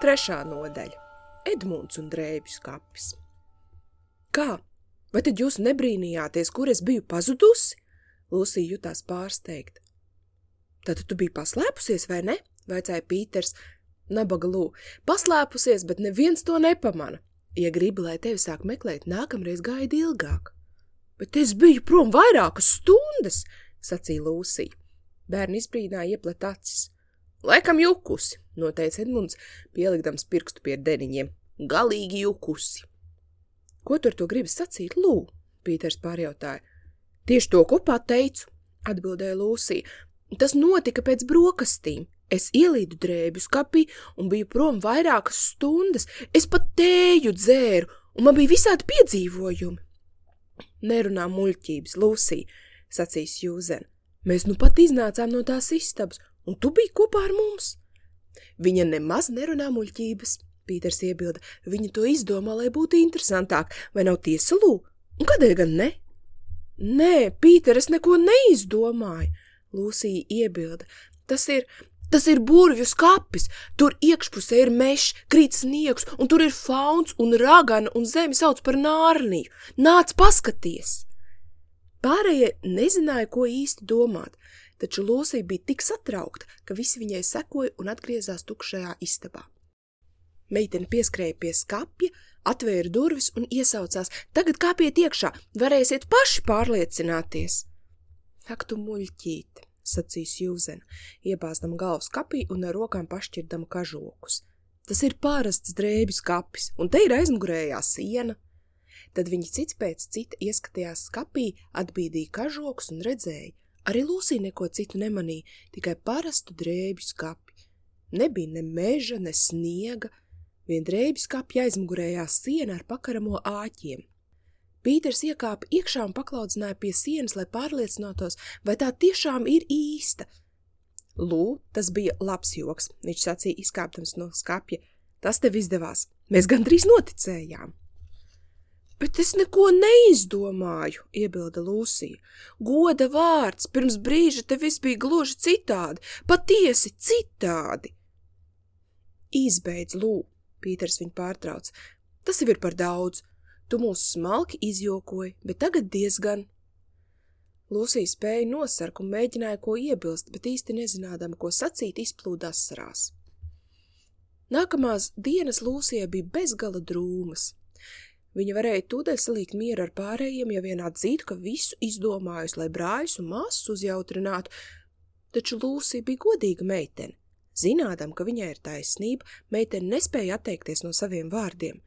Trešā nodaļa – Edmunds un drēbju skapis. Kā? Vai tad jūs nebrīnījāties, kur es biju pazudusi? Lūsija jutās pārsteigta. Tātad tu biji paslēpusies, vai ne? Vaicāja Pīters. Nabaga lū, paslēpusies, bet neviens to nepamana. Ja gribi, lai tevi sāk meklēt, nākamreiz gaidi ilgāk. Bet es biju prom vairākas stundas, sacīja Lūsija. Bērni izbrīnāja ieplet acis. Laikam jukusi, noteica Edmunds, pielikdams pirkstu pie deniņiem. Galīgi jukusi. Ko tur to gribi sacīt, Lū? Pīters pārjautāja. Tieši to, ko pateicu, atbildēja Lūsija. Tas notika pēc brokastīm. Es ielīdu drēbju skapī un biju prom vairākas stundas. Es pat tēju dzēru, un man bija visādi piedzīvojumi. Nerunā muļķības, Lūsija, sacīs Jūzen. Mēs nu pat iznācām no tās istabas, un tu biji kopā ar mums. Viņa nemaz nerunā muļķības, Pīters iebilda. Viņa to izdomā, lai būtu interesantāk, vai nav tiesa, Lū? Un kādēļ gan ne? Nē, Pīter, es neko neizdomāju, Lūsija iebilda. Tas ir, tas ir burvju skapis, tur iekšpusē ir mešs, krīt sniegs, un tur ir fauns un ragana, un zemi sauc par nārniju. Nāc paskaties! Pārējie nezināja, ko īsti domāt, taču Lūsija bija tik satraukta, ka visi viņai sekoja un atgriezās tukšajā istabā. Meitene pieskrēja pie skapja, atvēra durvis un iesaucās. Tagad kāpiet iekšā, varēsiet paši pārliecināties. Ak, tu muļķīt, sacīs Jūzena, iebāzdama galvu skapī un ar rokām pašķirdama kažokus. Tas ir parasts drēbis kapis, un te ir aizmugurējā siena. Tad viņi cits pēc cita ieskatījās skapī, atbīdīja kažokus un redzēja. Arī Lūsija neko citu nemanīja, tikai parastu drēbju skapi. Nebija ne meža, ne sniega, vien drēbis kapja aizmugurējā siena ar pakaramo āķiem. Pīters iekāpa iekšā un paklaudzināja pie sienas, lai pārliecinātos, vai tā tiešām ir īsta. Lū, tas bija labs joks, viņš sacīja izkāptams no skapja. Tas tev izdevās, mēs gandrīz noticējām. Bet es neko neizdomāju, iebilda Lūsija. Goda vārds, pirms brīža te viss bija gluži citādi, patiesi citādi. Izbeidz, Lū, Pīters viņu pārtrauc. Tas jau ir par daudz. Tu mūs smalki izjokoji, bet tagad diezgan. Lūsija spēja nosark un mēģināja ko iebilst, bet īsti nezinādama, ko sacīt, izplūda asarās. Nākamās dienas Lūsijai bija bezgala drūmas. Viņa varēja tūdaļ salīgt mieru ar pārējiem, ja vien atzītu, ka visu izdomājusi, lai brāļus un māsas uzjautrinātu, taču Lūsija bija godīga meitene. Zinādam, ka viņai ir taisnība, meitene nespēja atteikties no saviem vārdiem.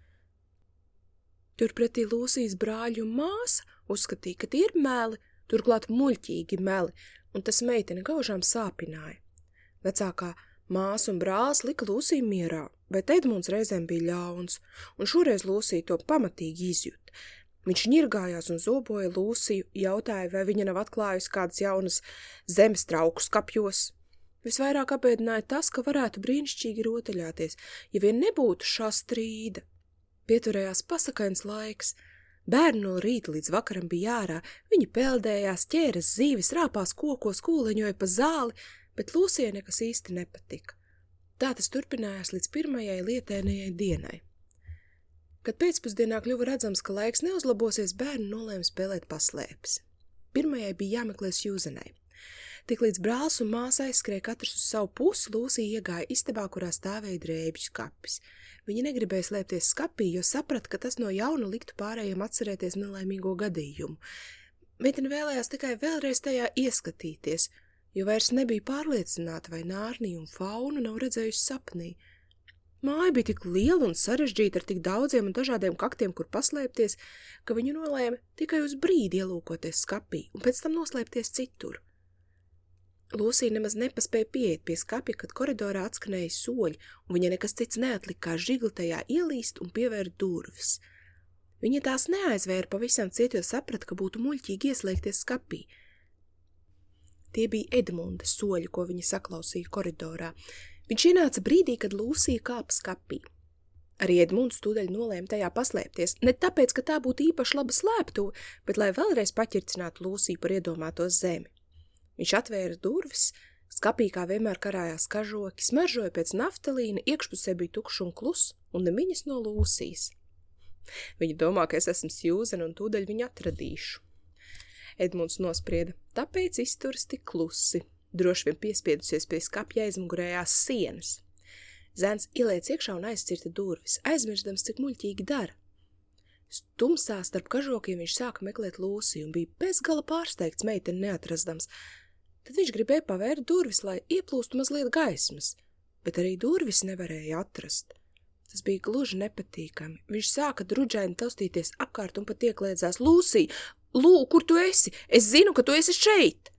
Turpretī Lūsijas brāļu māsa uzskatīja, ka tie ir meli, turklāt muļķīgi meli, un tas meitene gaužām sāpināja. Vecākā māsa un brālis lika Lūsiju mierā, bet Edmunds reizēm bija ļauns, un šoreiz Lūsija to pamatīgi izjūt. Viņš ņirgājās un zoboja Lūsiju, jautāja, vai viņa nav atklājusi kādas jaunas zemes trauku skapjos, Visvairāk apēdināja tas, ka varētu brīnišķīgi rotaļāties, ja vien nebūtu šā strīda. Pieturējās pasakains laiks. Bērni no rīta līdz vakaram bija ārā, viņi peldējās, ķēras zīves, rāpās kokos, kūleņoja pa zāli, bet Lūsijai nekas īsti nepatika. Tā tas turpinājās līdz pirmajai lietēnējai dienai. Kad pēcpusdienā kļuva redzams, ka laiks neuzlabosies, bērni nolēma spēlēt paslēpes. Pirmajai bija jāmeklēs jūzenai. Tiklīdz brālis un māsa aizskrēja katrs uz savu pusi, Lūsija iegāja istabā, kurā stāvēja drēbju skapis. Viņa negribēja slēpties skapī, jo saprata, ka tas no jauna liktu pārējiem atcerēties nelaimīgo gadījumu. Meitene vēlējās tikai vēlreiz tajā ieskatīties, jo vairs nebija pārliecināta, vai nārnī un faunu nav redzējusi sapnī. Māja bija tik liela un sarežģīta ar tik daudziem un dažādiem kaktiem, kur paslēpties, ka viņa nolēma tikai uz brīdi ielūkoties skapī un pēc tam noslēpties citur. Lūsija nemaz nepaspēja pieiet pie skapja, kad koridorā atskanēja soļi, un viņa nekas cits neatlika kā žigli tajā ielīst un pievērt durvis. Viņa tās neaizvēra pavisam ciet, jo saprata, ka būtu muļķīgi ieslēgties skapī. Tie bija Edmunda soļi, ko viņa saklausīja koridorā. Viņš ienāca brīdī, kad Lūsija kāpa skapī. Arī Edmunds tūdaļ nolēma tajā paslēpties, ne tāpēc, ka tā būtu īpaši laba slēptuve, bet lai vēlreiz paķircinātu Lūsiju par iedomāto zemi. Viņš atvēra durvis, Skapī kā vienmēr karājās kažoki, smaržoja pēc naftalīna, iekšpusē bija tukšs un klus, un nemiņas no lūsīs. Viņa domā, ka es esmu Sjūzena un tūdaļ viņu atradīšu. Edmunds nosprieda, tāpēc izturas tik klusi, droši vien piespiedusies pie skapja aizmugurējās sienas. Zēns ieliec iekšā un aizcirta durvis, aizmirstams, cik muļķīgi dara. Stumsā starp kažokiem viņš sāka meklēt Lūsiju un bija bezgala pārsteigts meiteni neatrastams. Tad viņš gribēja pavērt durvis, lai ieplūstu mazliet gaismas, bet arī durvis nevarēja atrast. Tas bija gluži nepatīkami. Viņš sāka drudžaini taustīties apkārt un pat iekliedzās Lūsija, Lū, kur tu esi? Es zinu, ka tu esi šeit!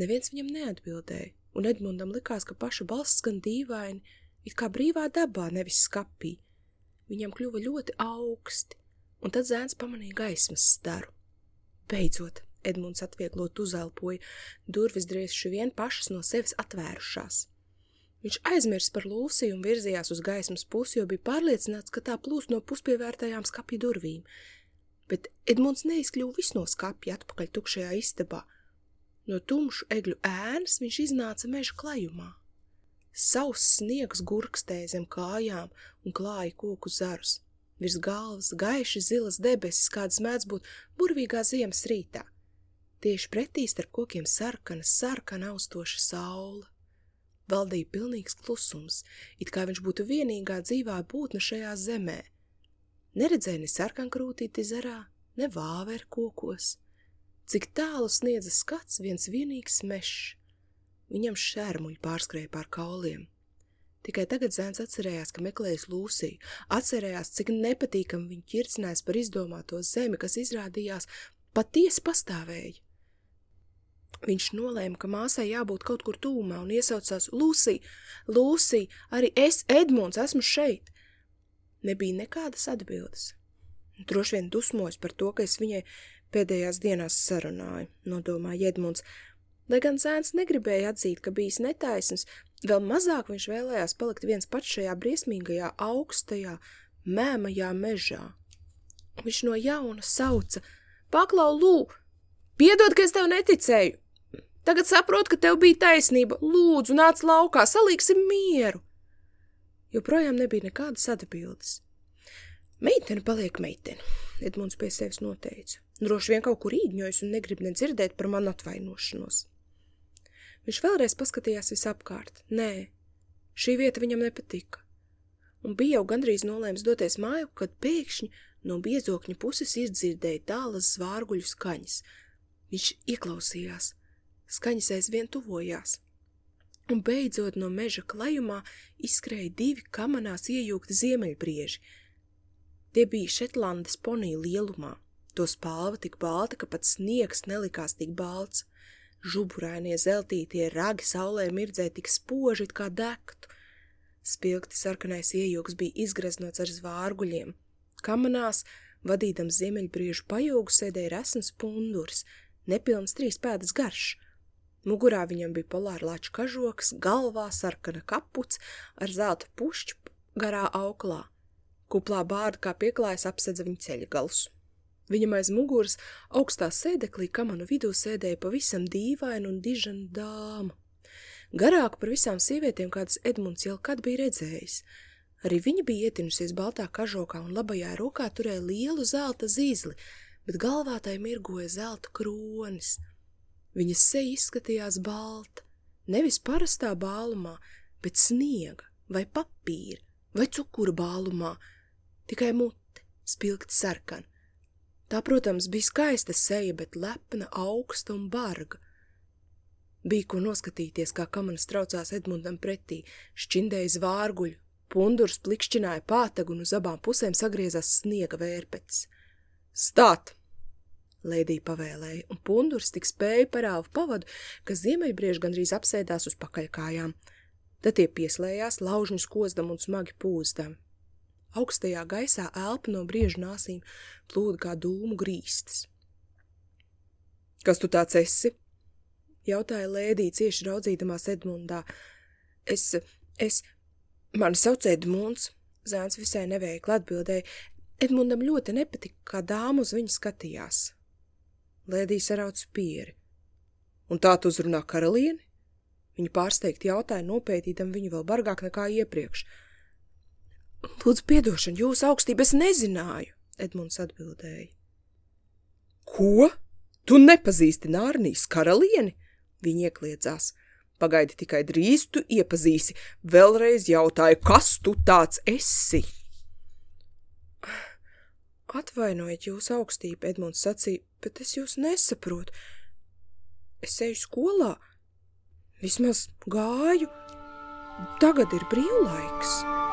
Neviens viņam neatbildēja, un Edmundam likās, ka paša balss skan dīvaini, it kā brīvā dabā, nevis skapī. Viņam kļuva ļoti augsti, un tad zēns pamanīja gaismas staru. Beidzot, Edmunds atvieglot uzelpoja, durvis drieši vien pašas no sevis atvērušās. Viņš aizmirs par Lūsiju un virzījās uz gaismas pusi, jo bija pārliecināts, ka tā plūst no puspievērtajām skapju durvīm – bet Edmunds neizkļuva vis no skapja atpakaļ tukšajā istabā. No tumšu egļu ēnas viņš iznāca meža klajumā. Sauss sniegs gurkstēja zem kājām un klāja koku zarus. Virs galvas gaiši zilas debesis, kādas mēdz būt burvīgā ziemas rītā. Tieši pretī starp kokiem sarkana, sarkana austoša saule. Valdīja pilnīgs klusums, it kā viņš būtu vienīgā dzīvā būtne šajā zemē – Neredzēja ne sarkankrūtīti zarā, ne vāveru kokos. Cik tālu sniedza skats viens vienīgs mešs. Viņam šērmuļi pārskrēja pār kauliem. Tikai tagad zēns atcerējās, ka meklējas Lūsiju, atcerējās, cik nepatīkam viņa ķircinājis par izdomāto zemi, kas izrādījās patiesi pastāvēja. Viņš nolēma, ka māsai jābūt kaut kur tūmā un iesaucās Lūsija, Lūsija, arī es, Edmunds, esmu šeit. Nebija nekādas atbildes. Droši vien dusmojas par to, ka es viņai pēdējās dienās sarunāju, nodomāja Edmunds. Lai gan zēns negribēja atzīt, ka bijis netaisns, vēl mazāk viņš vēlējās palikt viens pats šajā briesmīgajā, augstajā, mēmajā mežā. Viņš no jauna sauca: Paklau, lū! Piedod, ka es tev neticēju! Tagad saprotu, ka tev bija taisnība. Lūdzu, nāc laukā, salīksim mieru! Joprojām nebija nekādas atbildes. Meitene paliek meitene, Edmunds pie sevis noteica. Droši vien kaut kur īņojas un negrib nedzirdēt par manu atvainošanos. Viņš vēlreiz paskatījās visapkārt. Nē, šī vieta viņam nepatika. Un bija jau gandrīz nolēms doties māju, kad pēkšņi no biezokņa puses izdzirdēja tālas zvārguļu skaņas. Viņš ieklausījās. Skaņas aizvien tuvojās un beidzot no meža klajumā izskrēja divi kamanās iejūgti ziemeļbrieži. Tie bija Šetlandes poniju lielumā, to spalva tik balta, ka pat sniegs nelikās tik balts. Žuburainie zeltītie ragi saulē mirdzēja tik spoži, kā dektu. Spilgti sarkanais iejūgs bija izgraznots ar zvārguļiem. Kamanās, vadīdams ziemeļbriežu pajūgu, sēdēja resns punduris, nepilns trīs pēdas garš – Mugurā viņam bija polārlāču kažoks, galvā sarkana kaputs ar zelta pušķu garā auklā. Kuplā bārda kā pieklājas apsedza viņa ceļa galus. Viņam aiz muguras augstā sēdeklī kamanu vidū sēdēja pavisam dīvaina un dižana dāma. Garāku par visām sievietēm, kādas Edmunds jau kad bija redzējis. Arī viņa bija ietinusies baltā kažokā un labajā rokā turēja lielu zelta zīzli, bet galvā tai mirgoja zelta kronis – Viņas seja izskatījās balta, nevis parastā bālumā, bet sniega vai papīra vai cukura bālumā, tikai mute, spilgti sarkana. Tā, protams, bija skaista seja, bet lepna, augsta un barga. Bija ko noskatīties, kā kamanas traucās Edmundam pretī, šķindēja zvārguļu, pundurs plikšķināja pātagu un uz abām pusēm sagriezās sniega vērpetis. Stāt! Lēdija pavēlēja, un pundurs tik spēja parāvu pavadu, ka ziemeļbrieži gandrīz apsēdās uz pakaļkājām. Tad tie pieslējās laužņus kozdam un smagi pūzdam. Augstajā gaisā elpa no briežu nāsīm plūda kā dūmu grīstas. Kas tu tāds esi? jautāja Lēdija cieši raudzīdamās Edmundā. Es, es, mani sauc Edmunds, zēns visai neveikli atbildēja. Edmundam ļoti nepatika, kā dāma uz viņu skatījās. Lēdija sarauc pieri. Un tā tu uzrunā karalieni? Viņa pārsteigti jautāja, nopētītam viņu vēl bargāk nekā iepriekš. Lūdzu, piedošana, jūs augstība, es nezināju, Edmunds atbildēja. Ko? Tu nepazīsti Nārnijas karalieni? Viņa iekliedzās. Pagaidi tikai drīz tu iepazīsi. Vēlreiz jautāju, kas tu tāds esi? Atvainojiet jūs augstību, Edmunds sacīja, bet es jūs nesaprotu. Es eju skolā, vismaz gāju, tagad ir brīvlaiks.